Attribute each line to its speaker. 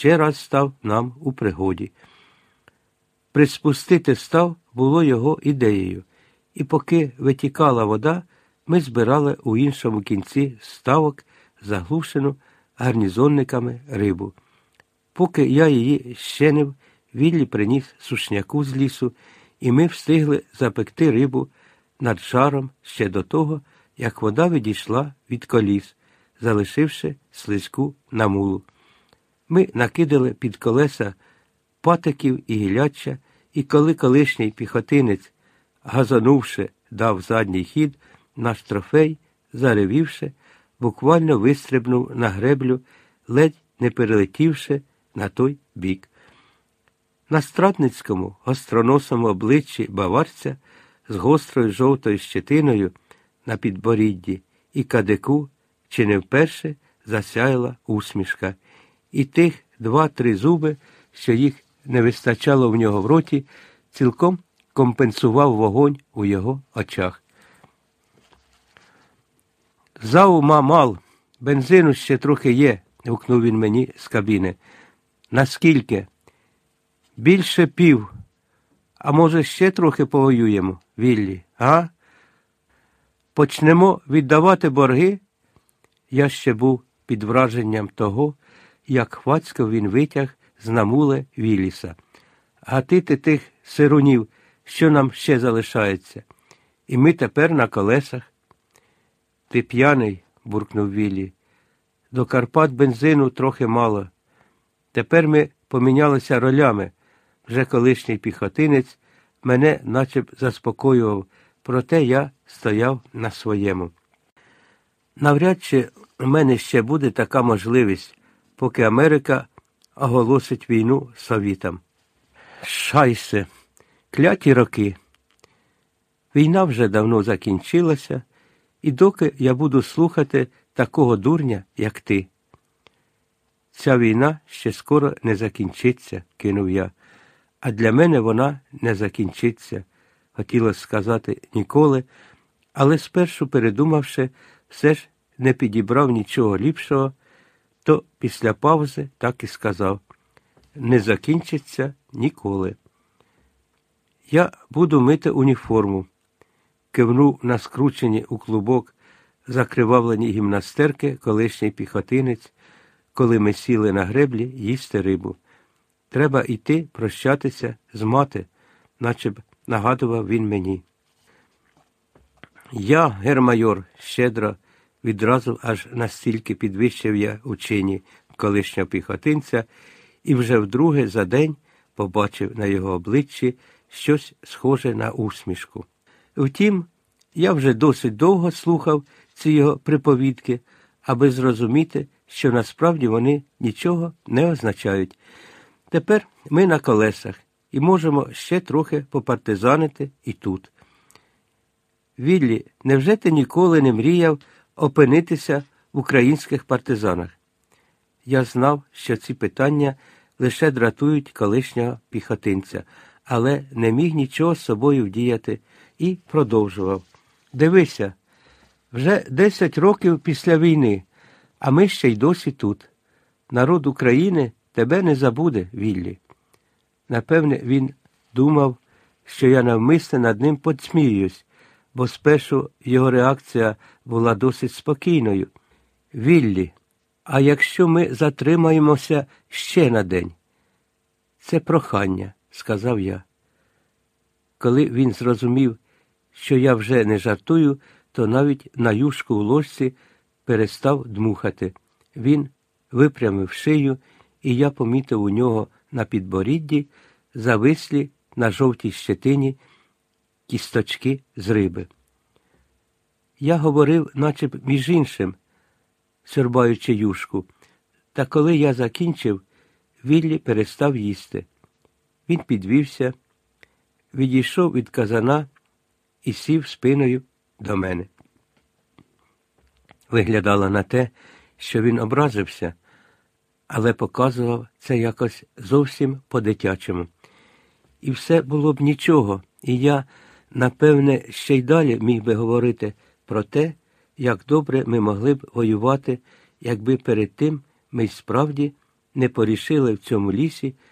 Speaker 1: ще раз став нам у пригоді. Приспустити став було його ідеєю, і поки витікала вода, ми збирали у іншому кінці ставок заглушену гарнізонниками рибу. Поки я її щенив, Віллі приніс сушняку з лісу, і ми встигли запекти рибу над жаром ще до того, як вода відійшла від коліс, залишивши слизьку на мулу. Ми накидали під колеса патиків і гіляча, і коли колишній піхотинець, газанувши, дав задній хід, наш трофей, заревівши, буквально вистрибнув на греблю, ледь не перелетівши на той бік. На стратницькому гостроносому обличчі баварця з гострою жовтою щетиною на підборідді і кадику чи не вперше засяяла усмішка, і тих два-три зуби, що їх не вистачало в нього в роті, цілком компенсував вогонь у його очах. Заума мал, бензину ще трохи є, гукнув він мені з кабіни. Наскільки? Більше пів. А може, ще трохи повоюємо, Віллі, а? Почнемо віддавати борги? Я ще був під враженням того, як хвацько він витяг з намуле Вілліса. Гатити тих сирунів, що нам ще залишається. І ми тепер на колесах. Ти п'яний, буркнув Віллі. До Карпат бензину трохи мало. Тепер ми помінялися ролями. Вже колишній піхотинець мене наче б заспокоював, проте я стояв на своєму. Навряд чи в мене ще буде така можливість, поки Америка оголосить війну совітам. Шайсе, кляті роки. Війна вже давно закінчилася, і доки я буду слухати такого дурня, як ти. Ця війна ще скоро не закінчиться, кинув я, а для мене вона не закінчиться, хотілося сказати ніколи, але спершу, передумавши, все ж не підібрав нічого ліпшого, то після паузи так і сказав не закінчиться ніколи. Я буду мити уніформу, кивнув на скручені у клубок закривавлені гімнастерки колишній піхотинець, коли ми сіли на греблі їсти рибу. Треба йти прощатися з мати, наче б нагадував він мені. Я, гермайор, щедро, відразу аж настільки підвищив я у чині колишнього піхотинця, і вже вдруге за день побачив на його обличчі щось схоже на усмішку. Втім, я вже досить довго слухав ці його приповідки, аби зрозуміти, що насправді вони нічого не означають. Тепер ми на колесах і можемо ще трохи попартизанити і тут. Віллі, невже ти ніколи не мріяв опинитися в українських партизанах? Я знав, що ці питання лише дратують колишнього піхотинця, але не міг нічого з собою вдіяти і продовжував. Дивися, вже десять років після війни, а ми ще й досі тут. Народ України тебе не забуде, Віллі. Напевне, він думав, що я навмисне над ним подсміюсь, бо спершу його реакція була досить спокійною. Віллі, а якщо ми затримаємося ще на день? Це прохання, сказав я. Коли він зрозумів, що я вже не жартую, то навіть на юшку у ложці перестав дмухати. Він випрямив шию, і я помітив у нього на підборідді завислі на жовтій щетині кісточки з риби. Я говорив, наче б між іншим, сьорбаючи юшку, та коли я закінчив, Віллі перестав їсти. Він підвівся, відійшов від казана і сів спиною до мене. Виглядало на те, що він образився, але показував це якось зовсім по-дитячому. І все було б нічого, і я, напевне, ще й далі міг би говорити про те, як добре ми могли б воювати, якби перед тим ми справді не порішили в цьому лісі